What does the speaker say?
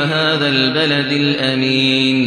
وهذا البلد الأمين.